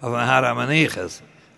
auf ein Haar am Aniches.